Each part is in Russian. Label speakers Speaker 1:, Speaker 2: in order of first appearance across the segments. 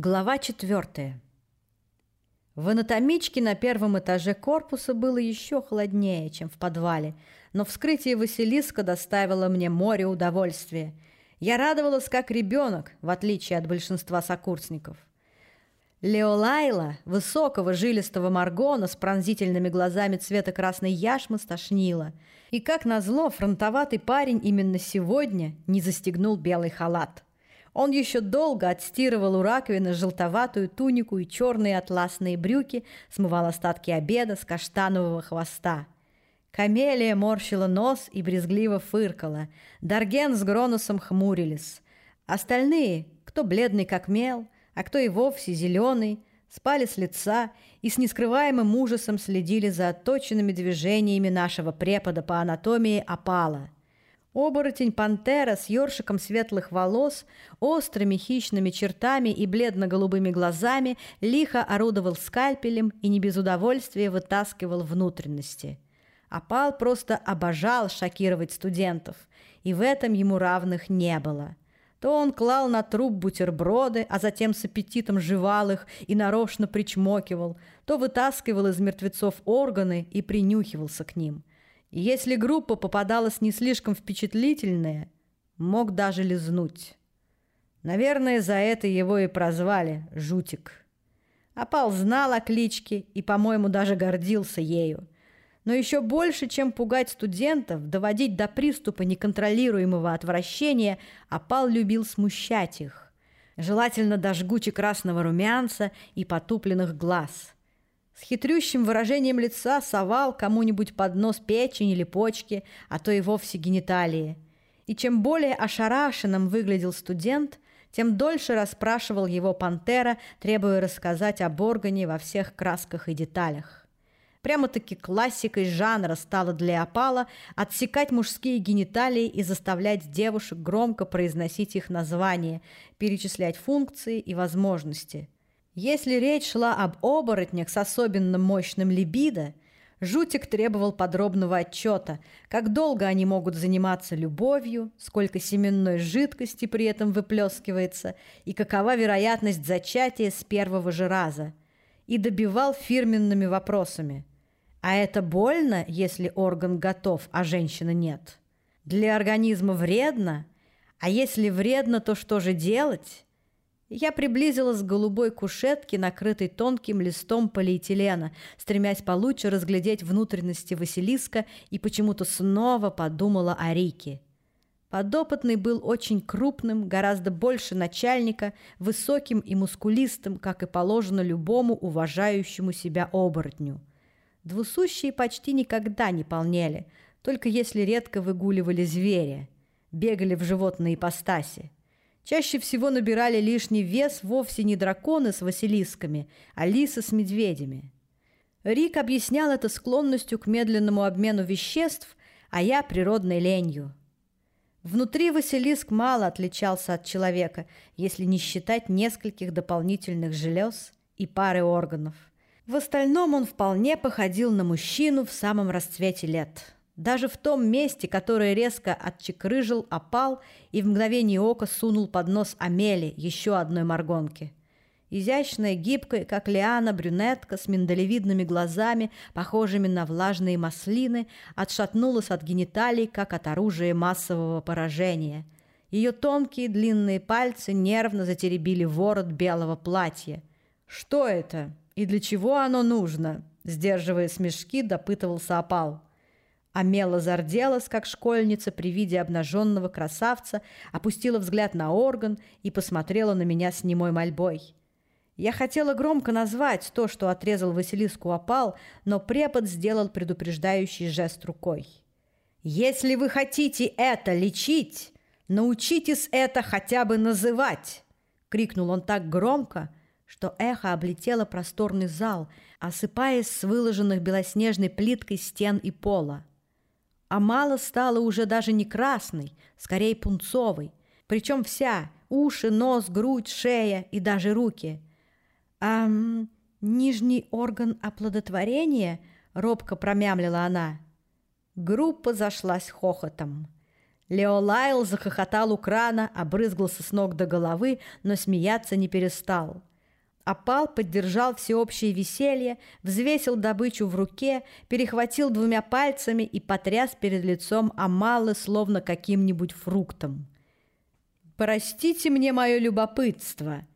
Speaker 1: Глава четвертая. В анатомичке на первом этаже корпуса было еще холоднее, чем в подвале, но вскрытие Василиска доставило мне море удовольствия. Я радовалась как ребенок, в отличие от большинства сокурсников. Леолайла, высокого жилистого маргона с пронзительными глазами цвета красной яшмы, стошнила. И, как назло, фронтоватый парень именно сегодня не застегнул белый халат – он еще долго отстирывал у раковины желтоватую тунику и черные атласные брюки, смывал остатки обеда с каштанового хвоста. Камелия морщила нос и брезгливо фыркала. Дарген с Гроносом хмурились. Остальные, кто бледный как мел, а кто и вовсе зеленый, спали с лица и с нескрываемым ужасом следили за отточенными движениями нашего препода по анатомии опала – Оборотень-пантера с ёршиком светлых волос, острыми хищными чертами и бледно-голубыми глазами лихо орудовал скальпелем и не без удовольствия вытаскивал внутренности. Опал просто обожал шокировать студентов, и в этом ему равных не было. То он клал на труп бутерброды, а затем с аппетитом жевал их и нарочно причмокивал, то вытаскивал из мертвецов органы и принюхивался к ним – если группа попадалась не слишком впечатлительная, мог даже лизнуть. Наверное, за это его и прозвали «Жутик». Апал знал о кличке и, по-моему, даже гордился ею. Но еще больше, чем пугать студентов, доводить до приступа неконтролируемого отвращения, Апал любил смущать их. Желательно до жгуче красного румянца и потупленных глаз – с хитрющим выражением лица совал кому-нибудь под нос печень или почки, а то и вовсе гениталии. И чем более ошарашенным выглядел студент, тем дольше расспрашивал его пантера, требуя рассказать об органе во всех красках и деталях. Прямо-таки классикой жанра стало для опала отсекать мужские гениталии и заставлять девушек громко произносить их названия, перечислять функции и возможности – если речь шла об оборотнях с особенно мощным либидо, Жутик требовал подробного отчета, как долго они могут заниматься любовью, сколько семенной жидкости при этом выплескивается и какова вероятность зачатия с первого же раза. И добивал фирменными вопросами. А это больно, если орган готов, а женщины нет? Для организма вредно? А если вредно, то что же делать? Я приблизилась к голубой кушетке, накрытой тонким листом полиэтилена, стремясь получше разглядеть внутренности Василиска и почему-то снова подумала о Рике. Подопытный был очень крупным, гораздо больше начальника, высоким и мускулистым, как и положено любому уважающему себя оборотню. Двусущие почти никогда не полнели, только если редко выгуливали зверя, бегали в животной ипостаси. Чаще всего набирали лишний вес вовсе не драконы с василисками, а лисы с медведями. Рик объяснял это склонностью к медленному обмену веществ, а я – природной ленью. Внутри Василиск мало отличался от человека, если не считать нескольких дополнительных желез и пары органов. В остальном он вполне походил на мужчину в самом расцвете лет – даже в том месте, которое резко отчекрыжил, опал и в мгновение ока сунул под нос Амели, еще одной моргонки. Изящная, гибкая, как лиана, брюнетка с миндалевидными глазами, похожими на влажные маслины, отшатнулась от гениталий, как от оружия массового поражения. Ее тонкие длинные пальцы нервно затеребили ворот белого платья. «Что это? И для чего оно нужно?» Сдерживая смешки, допытывался опал. Амела зарделась, как школьница при виде обнаженного красавца, опустила взгляд на орган и посмотрела на меня с немой мольбой. Я хотела громко назвать то, что отрезал Василиску опал, но препод сделал предупреждающий жест рукой. «Если вы хотите это лечить, научитесь это хотя бы называть!» — крикнул он так громко, что эхо облетело просторный зал, осыпаясь с выложенных белоснежной плиткой стен и пола. А мало стала уже даже не красной, скорее пунцовой. Причем вся – уши, нос, грудь, шея и даже руки. «А нижний орган оплодотворения?» – робко промямлила она. Группа зашлась хохотом. Лео Лайл захохотал у крана, обрызгался с ног до головы, но смеяться не перестал – Опал поддержал всеобщее веселье, взвесил добычу в руке, перехватил двумя пальцами и потряс перед лицом Амалы словно каким-нибудь фруктом. «Простите мне мое любопытство.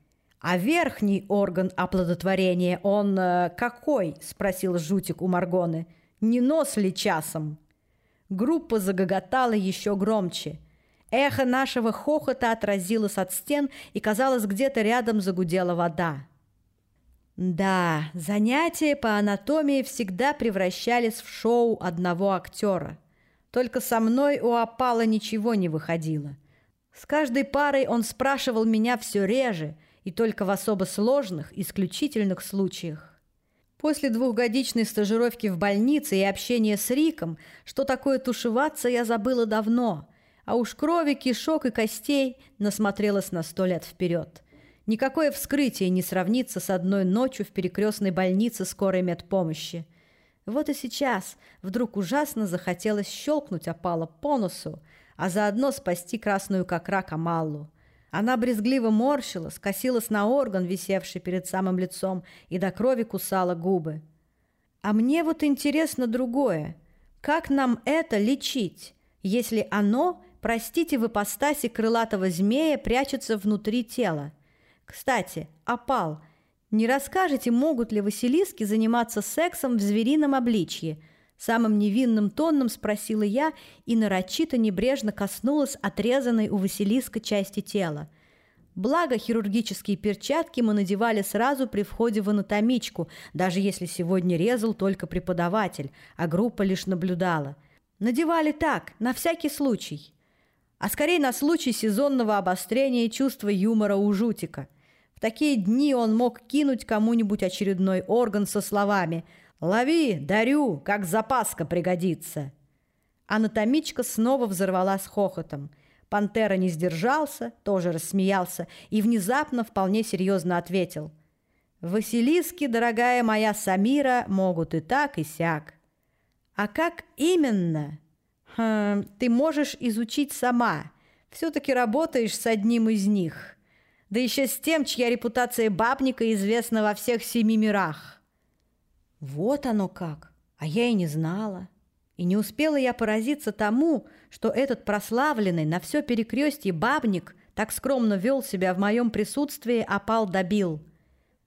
Speaker 1: А верхний орган оплодотворения, он э, какой?» – спросил Жутик у Маргоны. «Не нос ли часом?» Группа загоготала еще громче. Эхо нашего хохота отразилось от стен, и, казалось, где-то рядом загудела вода. Да, занятия по анатомии всегда превращались в шоу одного актера. Только со мной у опала ничего не выходило. С каждой парой он спрашивал меня все реже и только в особо сложных, исключительных случаях. После двухгодичной стажировки в больнице и общения с Риком, что такое тушеваться, я забыла давно, а уж крови, кишок и костей насмотрелась на сто лет вперед. Никакое вскрытие не сравнится с одной ночью в перекрестной больнице скорой медпомощи. Вот и сейчас вдруг ужасно захотелось щелкнуть опала по носу, а заодно спасти красную как рак Амаллу. Она брезгливо морщила, скосилась на орган, висевший перед самым лицом, и до крови кусала губы. А мне вот интересно другое. Как нам это лечить, если оно, простите, в ипостаси крылатого змея прячется внутри тела? Кстати, опал, не расскажете, могут ли Василиски заниматься сексом в зверином обличье – Самым невинным тоном спросила я и нарочито небрежно коснулась отрезанной у Василиска части тела. Благо, хирургические перчатки мы надевали сразу при входе в анатомичку, даже если сегодня резал только преподаватель, а группа лишь наблюдала. Надевали так, на всякий случай. А скорее на случай сезонного обострения чувства юмора у Жутика. В такие дни он мог кинуть кому-нибудь очередной орган со словами – «Лови, дарю, как запаска пригодится!» Анатомичка снова взорвалась хохотом. Пантера не сдержался, тоже рассмеялся и внезапно вполне серьезно ответил. «Василиски, дорогая моя Самира, могут и так, и сяк». «А как именно?» Хм, «Ты можешь изучить сама. Все-таки работаешь с одним из них. Да еще с тем, чья репутация бабника известна во всех семи мирах». Вот оно как! А я и не знала. И не успела я поразиться тому, что этот прославленный на все перекрестье бабник так скромно вел себя в моем присутствии, опал добил.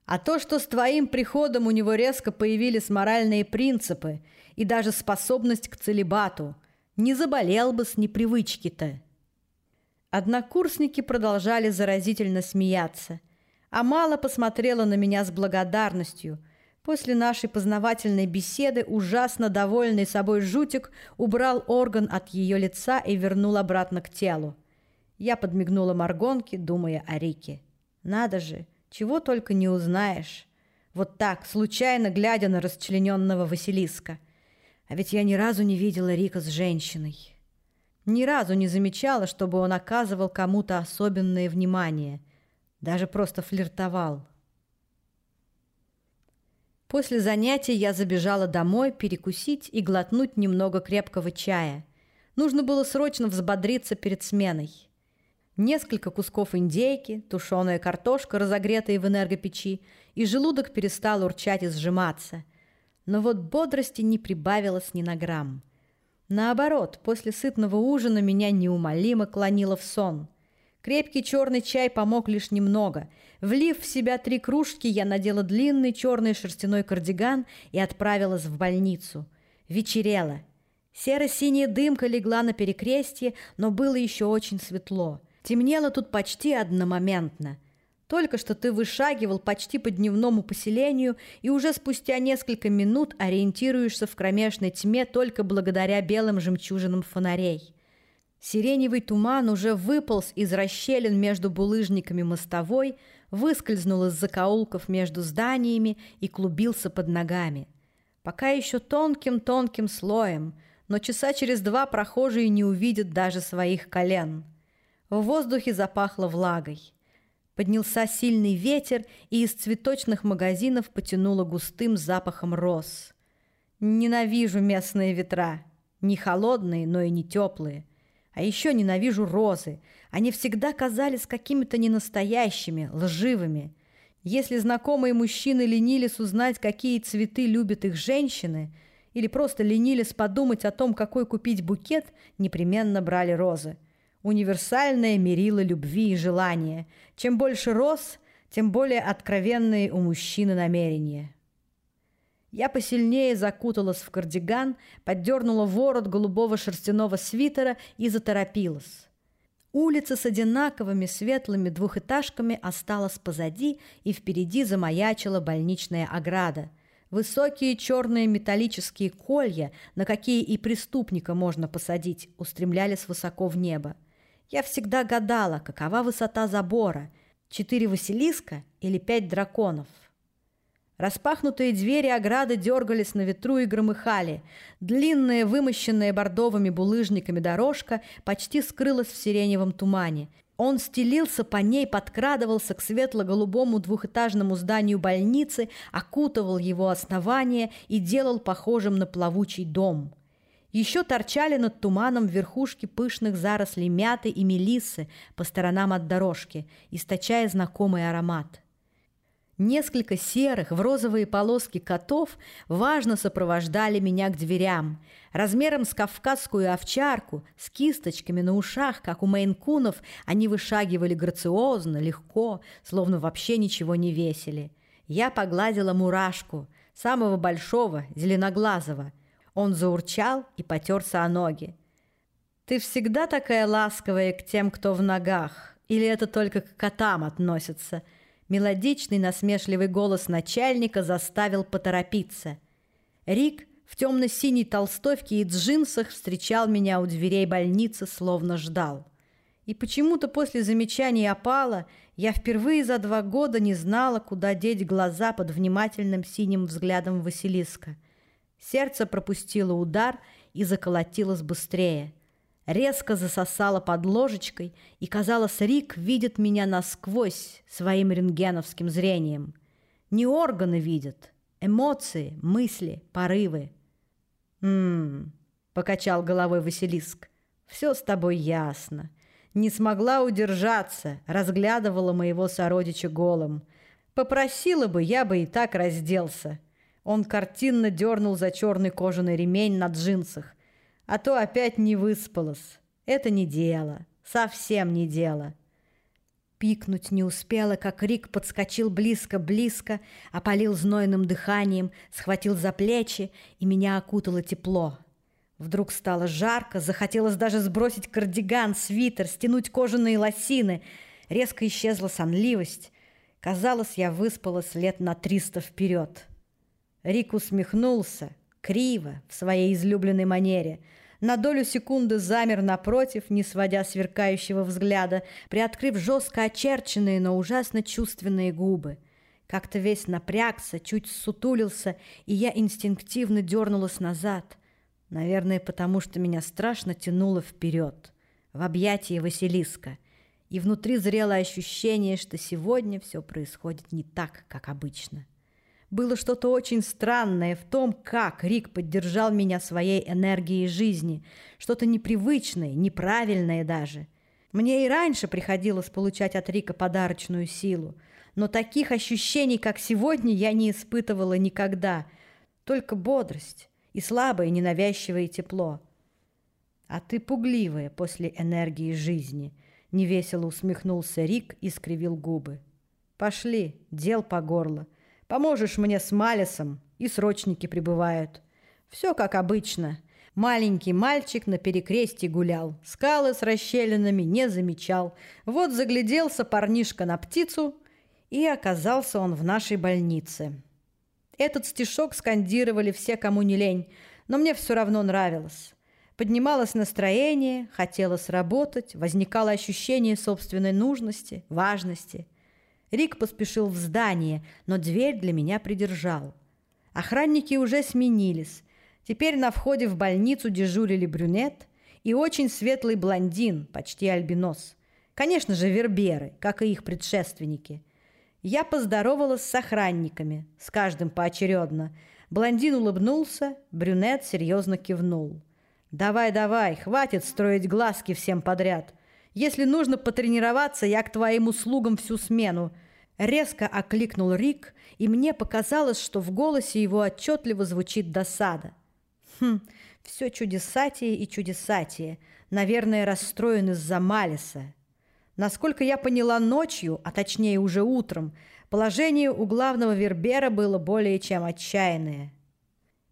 Speaker 1: А то, что с твоим приходом у него резко появились моральные принципы и даже способность к целебату, не заболел бы с непривычки-то. Однокурсники продолжали заразительно смеяться, а мало посмотрела на меня с благодарностью – После нашей познавательной беседы ужасно довольный собой жутик убрал орган от ее лица и вернул обратно к телу. Я подмигнула Маргонке, думая о Рике. Надо же, чего только не узнаешь. Вот так, случайно глядя на расчлененного Василиска. А ведь я ни разу не видела Рика с женщиной. Ни разу не замечала, чтобы он оказывал кому-то особенное внимание. Даже просто флиртовал. После занятия я забежала домой перекусить и глотнуть немного крепкого чая. Нужно было срочно взбодриться перед сменой. Несколько кусков индейки, тушеная картошка, разогретая в энергопечи, и желудок перестал урчать и сжиматься. Но вот бодрости не прибавилось ни на грамм. Наоборот, после сытного ужина меня неумолимо клонило в сон – Крепкий черный чай помог лишь немного. Влив в себя три кружки, я надела длинный черный шерстяной кардиган и отправилась в больницу. Вечерело. Серо-синяя дымка легла на перекрестье, но было еще очень светло. Темнело тут почти одномоментно. Только что ты вышагивал почти по дневному поселению и уже спустя несколько минут ориентируешься в кромешной тьме только благодаря белым жемчужинам фонарей. Сиреневый туман уже выполз из расщелин между булыжниками мостовой, выскользнул из закоулков между зданиями и клубился под ногами. Пока еще тонким-тонким слоем, но часа через два прохожие не увидят даже своих колен. В воздухе запахло влагой. Поднялся сильный ветер, и из цветочных магазинов потянуло густым запахом роз. Ненавижу местные ветра. Не холодные, но и не теплые. А еще ненавижу розы. Они всегда казались какими-то ненастоящими, лживыми. Если знакомые мужчины ленились узнать, какие цветы любят их женщины, или просто ленились подумать о том, какой купить букет, непременно брали розы. Универсальное мерило любви и желания. Чем больше роз, тем более откровенные у мужчины намерения. Я посильнее закуталась в кардиган, поддернула ворот голубого шерстяного свитера и заторопилась. Улица с одинаковыми светлыми двухэтажками осталась позади, и впереди замаячила больничная ограда. Высокие черные металлические колья, на какие и преступника можно посадить, устремлялись высоко в небо. Я всегда гадала, какова высота забора – четыре Василиска или пять драконов – Распахнутые двери ограды дергались на ветру и громыхали. Длинная, вымощенная бордовыми булыжниками дорожка почти скрылась в сиреневом тумане. Он стелился по ней, подкрадывался к светло-голубому двухэтажному зданию больницы, окутывал его основание и делал похожим на плавучий дом. Еще торчали над туманом верхушки пышных зарослей мяты и мелиссы по сторонам от дорожки, источая знакомый аромат. Несколько серых в розовые полоски котов важно сопровождали меня к дверям. Размером с кавказскую овчарку, с кисточками на ушах, как у мейнкунов, они вышагивали грациозно, легко, словно вообще ничего не весили. Я погладила мурашку, самого большого, зеленоглазого. Он заурчал и потерся о ноги. «Ты всегда такая ласковая к тем, кто в ногах? Или это только к котам относится?» Мелодичный насмешливый голос начальника заставил поторопиться. Рик в темно-синей толстовке и джинсах встречал меня у дверей больницы, словно ждал. И почему-то после замечаний опала я впервые за два года не знала, куда деть глаза под внимательным синим взглядом Василиска. Сердце пропустило удар и заколотилось быстрее – резко засосала под ложечкой, и, казалось, Рик видит меня насквозь своим рентгеновским зрением. Не органы видят, эмоции, мысли, порывы. «М-м-м», покачал головой Василиск, — «все с тобой ясно». Не смогла удержаться, разглядывала моего сородича голым. Попросила бы, я бы и так разделся. Он картинно дернул за черный кожаный ремень на джинсах, а то опять не выспалась. Это не дело, совсем не дело. Пикнуть не успела, как Рик подскочил близко-близко, опалил знойным дыханием, схватил за плечи, и меня окутало тепло. Вдруг стало жарко, захотелось даже сбросить кардиган, свитер, стянуть кожаные лосины. Резко исчезла сонливость. Казалось, я выспалась лет на триста вперед. Рик усмехнулся, криво, в своей излюбленной манере. На долю секунды замер напротив, не сводя сверкающего взгляда, приоткрыв жестко очерченные, но ужасно чувственные губы. Как-то весь напрягся, чуть сутулился, и я инстинктивно дернулась назад. Наверное, потому что меня страшно тянуло вперед, в объятии Василиска. И внутри зрело ощущение, что сегодня все происходит не так, как обычно. Было что-то очень странное в том, как Рик поддержал меня своей энергией жизни, что-то непривычное, неправильное даже. Мне и раньше приходилось получать от Рика подарочную силу, но таких ощущений, как сегодня, я не испытывала никогда, только бодрость и слабое ненавязчивое тепло. А ты пугливая после энергии жизни, невесело усмехнулся Рик и скривил губы. Пошли, дел по горло. Поможешь мне с Малисом, и срочники прибывают. Все как обычно. Маленький мальчик на перекрестье гулял, скалы с расщелинами не замечал. Вот загляделся парнишка на птицу, и оказался он в нашей больнице. Этот стишок скандировали все, кому не лень, но мне все равно нравилось. Поднималось настроение, хотелось работать, возникало ощущение собственной нужности, важности – Рик поспешил в здание, но дверь для меня придержал. Охранники уже сменились. Теперь на входе в больницу дежурили брюнет и очень светлый блондин, почти альбинос. Конечно же, верберы, как и их предшественники. Я поздоровалась с охранниками, с каждым поочередно. Блондин улыбнулся, брюнет серьезно кивнул. «Давай, давай, хватит строить глазки всем подряд. Если нужно потренироваться, я к твоим услугам всю смену. Резко окликнул Рик, и мне показалось, что в голосе его отчетливо звучит досада. Хм, все чудесатие и чудесатие. Наверное, расстроен из-за Малиса. Насколько я поняла ночью, а точнее уже утром, положение у главного Вербера было более чем отчаянное.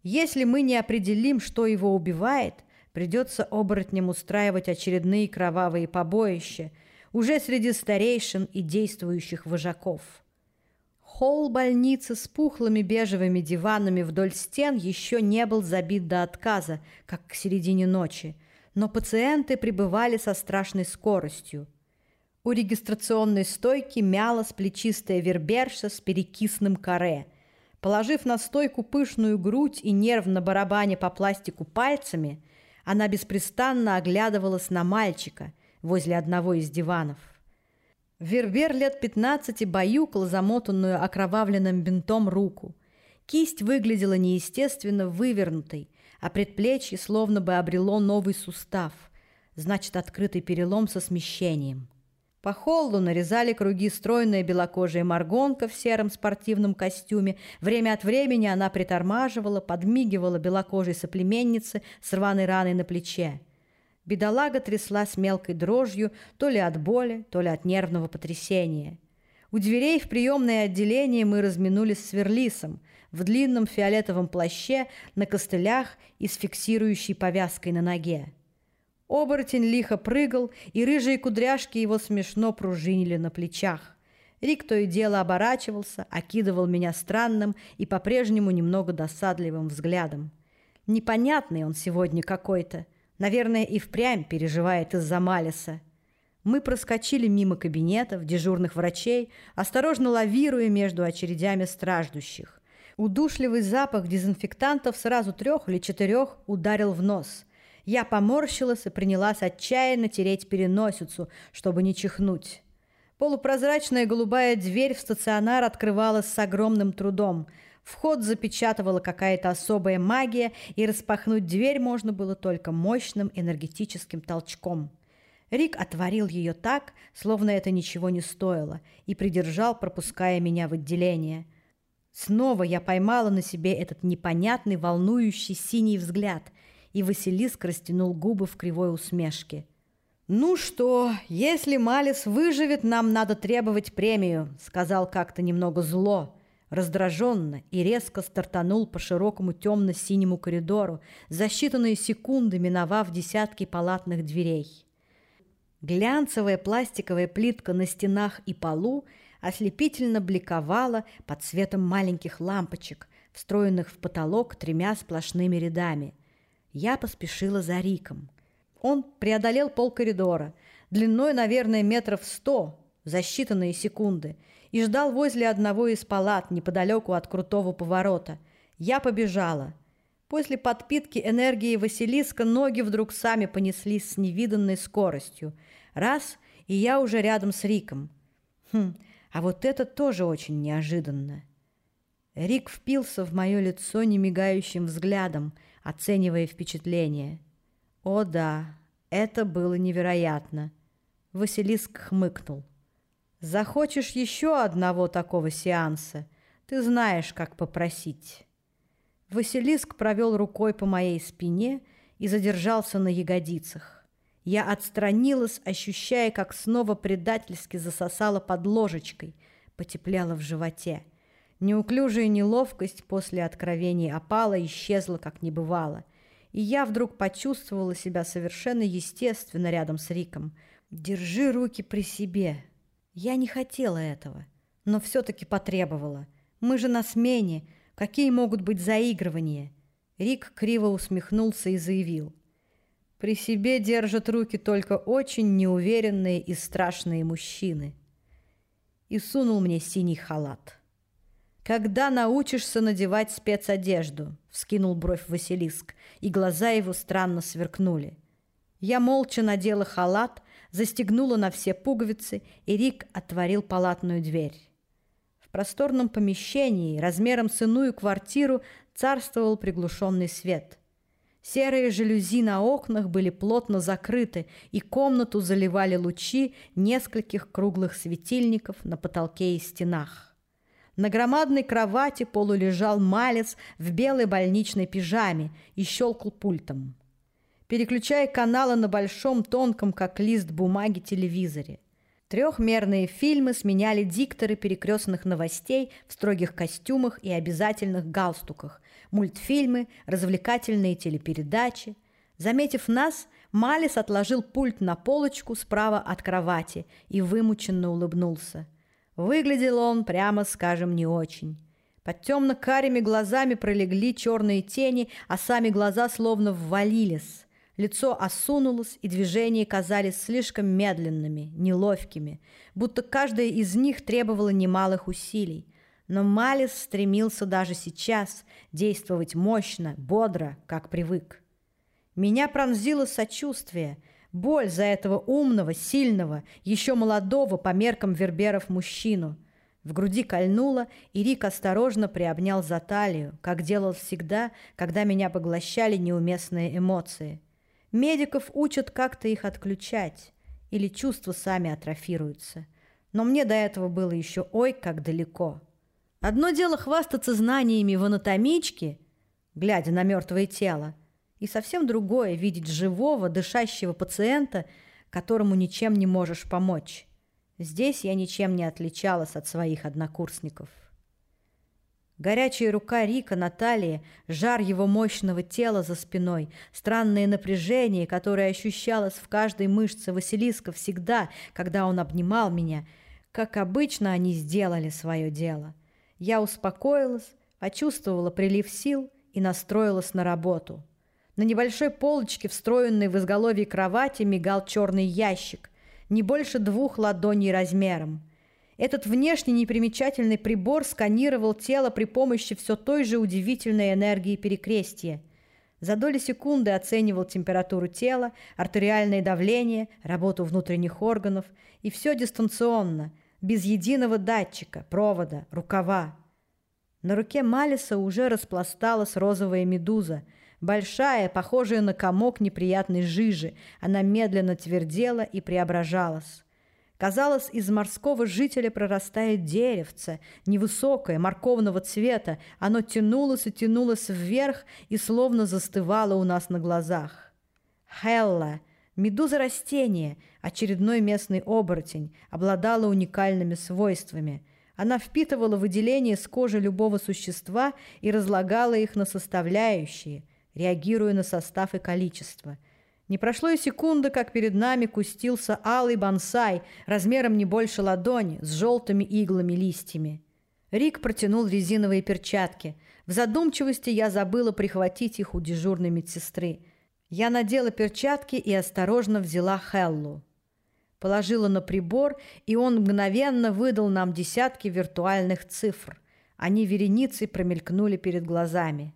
Speaker 1: Если мы не определим, что его убивает, придется оборотням устраивать очередные кровавые побоища уже среди старейшин и действующих вожаков. Холл больницы с пухлыми бежевыми диванами вдоль стен еще не был забит до отказа, как к середине ночи, но пациенты прибывали со страшной скоростью. У регистрационной стойки мялась плечистая верберша с перекисным каре. Положив на стойку пышную грудь и нервно барабаня по пластику пальцами, она беспрестанно оглядывалась на мальчика возле одного из диванов. Вербер лет пятнадцати баюкал замотанную окровавленным бинтом руку. Кисть выглядела неестественно вывернутой, а предплечье словно бы обрело новый сустав, значит, открытый перелом со смещением. По холлу нарезали круги стройная белокожая маргонка в сером спортивном костюме. Время от времени она притормаживала, подмигивала белокожей соплеменнице с рваной раной на плече. Бедолага тряслась мелкой дрожью то ли от боли, то ли от нервного потрясения. У дверей в приемное отделение мы разминулись с Верлисом в длинном фиолетовом плаще на костылях и с фиксирующей повязкой на ноге. Оборотень лихо прыгал, и рыжие кудряшки его смешно пружинили на плечах. Рик то и дело оборачивался, окидывал меня странным и по-прежнему немного досадливым взглядом. Непонятный он сегодня какой-то. Наверное, и впрямь переживает из-за Малиса. Мы проскочили мимо кабинетов, дежурных врачей, осторожно лавируя между очередями страждущих. Удушливый запах дезинфектантов сразу трех или четырех ударил в нос – я поморщилась и принялась отчаянно тереть переносицу, чтобы не чихнуть. Полупрозрачная голубая дверь в стационар открывалась с огромным трудом. Вход запечатывала какая-то особая магия, и распахнуть дверь можно было только мощным энергетическим толчком. Рик отворил ее так, словно это ничего не стоило, и придержал, пропуская меня в отделение. Снова я поймала на себе этот непонятный, волнующий синий взгляд – и Василиск растянул губы в кривой усмешке. «Ну что, если Малис выживет, нам надо требовать премию», сказал как-то немного зло, раздраженно и резко стартанул по широкому темно-синему коридору, за считанные секунды миновав десятки палатных дверей. Глянцевая пластиковая плитка на стенах и полу ослепительно бликовала под светом маленьких лампочек, встроенных в потолок тремя сплошными рядами – я поспешила за Риком. Он преодолел пол коридора, длиной, наверное, метров сто, за считанные секунды, и ждал возле одного из палат неподалеку от крутого поворота. Я побежала. После подпитки энергии Василиска ноги вдруг сами понеслись с невиданной скоростью. Раз, и я уже рядом с Риком. Хм, а вот это тоже очень неожиданно. Рик впился в мое лицо немигающим взглядом – оценивая впечатление. «О да, это было невероятно!» Василиск хмыкнул. «Захочешь еще одного такого сеанса? Ты знаешь, как попросить». Василиск провел рукой по моей спине и задержался на ягодицах. Я отстранилась, ощущая, как снова предательски засосала под ложечкой, потепляло в животе. Неуклюжая неловкость после откровений опала исчезла, как не бывало. И я вдруг почувствовала себя совершенно естественно рядом с Риком. «Держи руки при себе». Я не хотела этого, но все-таки потребовала. Мы же на смене. Какие могут быть заигрывания? Рик криво усмехнулся и заявил. При себе держат руки только очень неуверенные и страшные мужчины. И сунул мне синий халат. «Когда научишься надевать спецодежду?» — вскинул бровь Василиск, и глаза его странно сверкнули. Я молча надела халат, застегнула на все пуговицы, и Рик отворил палатную дверь. В просторном помещении, размером с иную квартиру, царствовал приглушенный свет. Серые жалюзи на окнах были плотно закрыты, и комнату заливали лучи нескольких круглых светильников на потолке и стенах. На громадной кровати полулежал малец в белой больничной пижаме и щелкал пультом, переключая каналы на большом, тонком, как лист бумаги, телевизоре. Трехмерные фильмы сменяли дикторы перекрестных новостей в строгих костюмах и обязательных галстуках, мультфильмы, развлекательные телепередачи. Заметив нас, Малис отложил пульт на полочку справа от кровати и вымученно улыбнулся. Выглядел он, прямо скажем, не очень. Под темно-карими глазами пролегли черные тени, а сами глаза словно ввалились. Лицо осунулось, и движения казались слишком медленными, неловкими, будто каждое из них требовало немалых усилий. Но Малис стремился даже сейчас действовать мощно, бодро, как привык. Меня пронзило сочувствие, боль за этого умного, сильного, еще молодого по меркам верберов мужчину. В груди кольнуло, и Рик осторожно приобнял за талию, как делал всегда, когда меня поглощали неуместные эмоции. Медиков учат как-то их отключать, или чувства сами атрофируются. Но мне до этого было еще ой, как далеко. Одно дело хвастаться знаниями в анатомичке, глядя на мертвое тело, и совсем другое — видеть живого, дышащего пациента, которому ничем не можешь помочь. Здесь я ничем не отличалась от своих однокурсников. Горячая рука Рика на талии, жар его мощного тела за спиной, странное напряжение, которое ощущалось в каждой мышце Василиска всегда, когда он обнимал меня, как обычно они сделали свое дело. Я успокоилась, почувствовала прилив сил и настроилась на работу. На небольшой полочке, встроенной в изголовье кровати, мигал черный ящик, не больше двух ладоней размером – этот внешне непримечательный прибор сканировал тело при помощи все той же удивительной энергии перекрестия. За доли секунды оценивал температуру тела, артериальное давление, работу внутренних органов, и все дистанционно, без единого датчика, провода, рукава. На руке Малиса уже распласталась розовая медуза, большая, похожая на комок неприятной жижи. Она медленно твердела и преображалась. Казалось, из морского жителя прорастает деревце, невысокое, морковного цвета. Оно тянулось и тянулось вверх и словно застывало у нас на глазах. Хелла, медуза растения, очередной местный оборотень, обладала уникальными свойствами. Она впитывала выделения с кожи любого существа и разлагала их на составляющие, реагируя на состав и количество – не прошло и секунды, как перед нами кустился алый бонсай, размером не больше ладони, с желтыми иглами листьями. Рик протянул резиновые перчатки. В задумчивости я забыла прихватить их у дежурной медсестры. Я надела перчатки и осторожно взяла Хеллу. Положила на прибор, и он мгновенно выдал нам десятки виртуальных цифр. Они вереницей промелькнули перед глазами.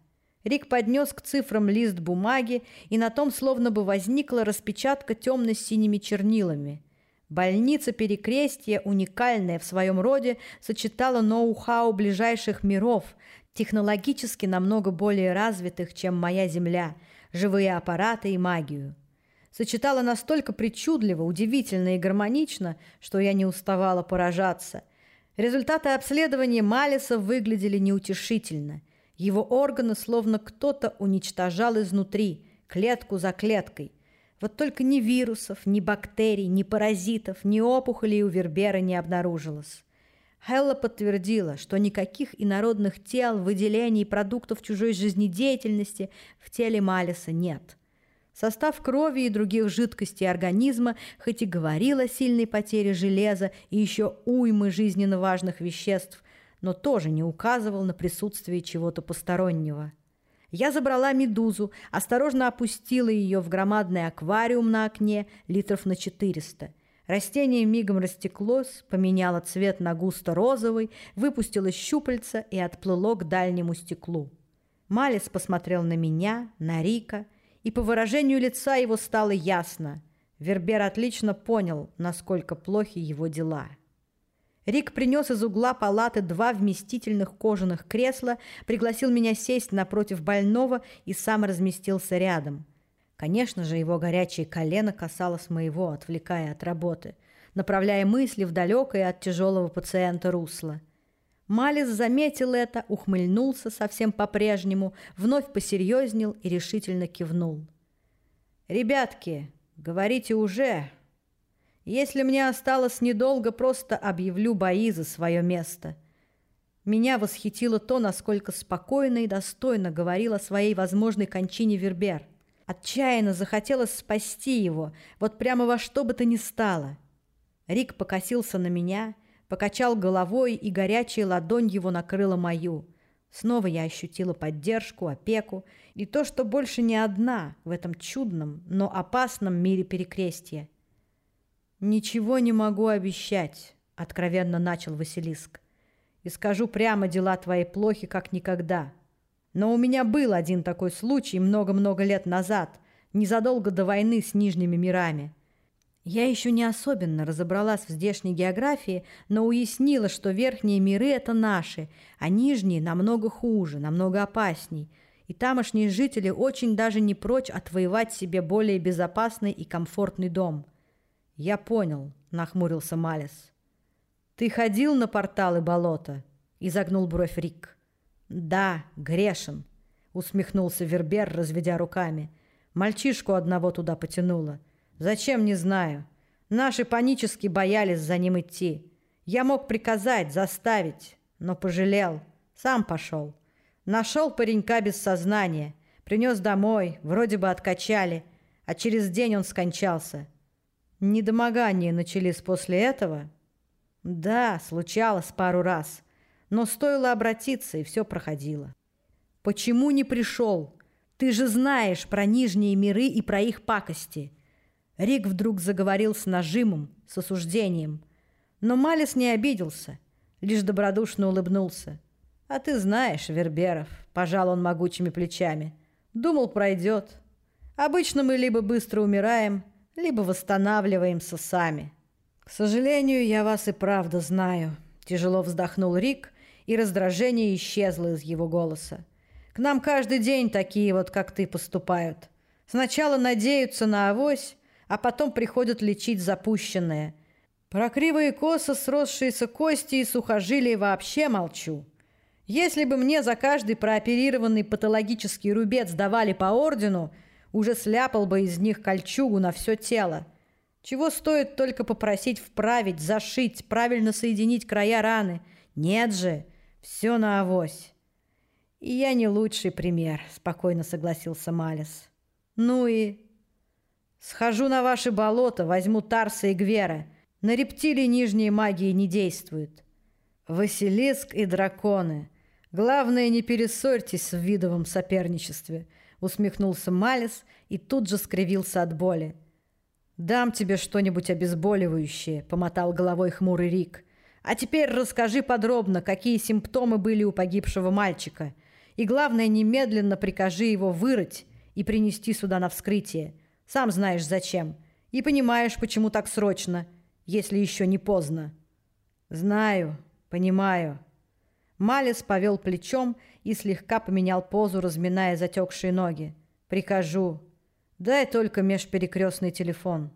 Speaker 1: Рик поднес к цифрам лист бумаги, и на том словно бы возникла распечатка темно-синими чернилами. Больница Перекрестия, уникальная в своем роде, сочетала ноу-хау ближайших миров, технологически намного более развитых, чем моя Земля, живые аппараты и магию. Сочетала настолько причудливо, удивительно и гармонично, что я не уставала поражаться. Результаты обследования Малиса выглядели неутешительно – его органы словно кто-то уничтожал изнутри, клетку за клеткой. Вот только ни вирусов, ни бактерий, ни паразитов, ни опухолей у Вербера не обнаружилось. Хелла подтвердила, что никаких инородных тел, выделений продуктов чужой жизнедеятельности в теле Малиса нет. Состав крови и других жидкостей организма хоть и говорил о сильной потере железа и еще уймы жизненно важных веществ, но тоже не указывал на присутствие чего-то постороннего. Я забрала медузу, осторожно опустила ее в громадный аквариум на окне литров на 400. Растение мигом растеклось, поменяло цвет на густо-розовый, выпустило щупальца и отплыло к дальнему стеклу. Малис посмотрел на меня, на Рика, и по выражению лица его стало ясно. Вербер отлично понял, насколько плохи его дела. Рик принес из угла палаты два вместительных кожаных кресла, пригласил меня сесть напротив больного и сам разместился рядом. Конечно же, его горячее колено касалось моего, отвлекая от работы, направляя мысли в далекое от тяжелого пациента русло. Малис заметил это, ухмыльнулся совсем по-прежнему, вновь посерьезнел и решительно кивнул. «Ребятки, говорите уже. Если мне осталось недолго, просто объявлю бои за свое место». Меня восхитило то, насколько спокойно и достойно говорил о своей возможной кончине Вербер. Отчаянно захотелось спасти его, вот прямо во что бы то ни стало. Рик покосился на меня — покачал головой, и горячая ладонь его накрыла мою. Снова я ощутила поддержку, опеку и то, что больше не одна в этом чудном, но опасном мире перекрестия. «Ничего не могу обещать», — откровенно начал Василиск. «И скажу прямо, дела твои плохи, как никогда. Но у меня был один такой случай много-много лет назад, незадолго до войны с Нижними мирами. Я еще не особенно разобралась в здешней географии, но уяснила, что верхние миры – это наши, а нижние намного хуже, намного опасней. И тамошние жители очень даже не прочь отвоевать себе более безопасный и комфортный дом. «Я понял», – нахмурился Малис. «Ты ходил на порталы болота?» – изогнул бровь Рик. «Да, грешен», – усмехнулся Вербер, разведя руками. «Мальчишку одного туда потянуло». Зачем, не знаю. Наши панически боялись за ним идти. Я мог приказать, заставить, но пожалел. Сам пошел. Нашел паренька без сознания. Принес домой, вроде бы откачали, а через день он скончался. Недомогания начались после этого? Да, случалось пару раз. Но стоило обратиться, и все проходило. Почему не пришел? Ты же знаешь про нижние миры и про их пакости. Рик вдруг заговорил с нажимом, с осуждением. Но Малис не обиделся, лишь добродушно улыбнулся. «А ты знаешь, Верберов», — пожал он могучими плечами. «Думал, пройдет. Обычно мы либо быстро умираем, либо восстанавливаемся сами». «К сожалению, я вас и правда знаю», — тяжело вздохнул Рик, и раздражение исчезло из его голоса. «К нам каждый день такие вот, как ты, поступают. Сначала надеются на авось, а потом приходят лечить запущенное. Про кривые косо сросшиеся кости и сухожилия вообще молчу. Если бы мне за каждый прооперированный патологический рубец давали по ордену, уже сляпал бы из них кольчугу на все тело. Чего стоит только попросить вправить, зашить, правильно соединить края раны. Нет же, все на авось. И я не лучший пример, спокойно согласился Малис. Ну и Схожу на ваши болота, возьму Тарса и Гвера. На рептилии нижние магии не действуют. Василиск и драконы. Главное, не перессорьтесь в видовом соперничестве, усмехнулся Малис и тут же скривился от боли. «Дам тебе что-нибудь обезболивающее», — помотал головой хмурый Рик. «А теперь расскажи подробно, какие симптомы были у погибшего мальчика. И главное, немедленно прикажи его вырыть и принести сюда на вскрытие. Сам знаешь зачем. И понимаешь, почему так срочно, если еще не поздно. Знаю, понимаю. Малис повел плечом и слегка поменял позу, разминая затекшие ноги. Прикажу. Дай только межперекрестный телефон.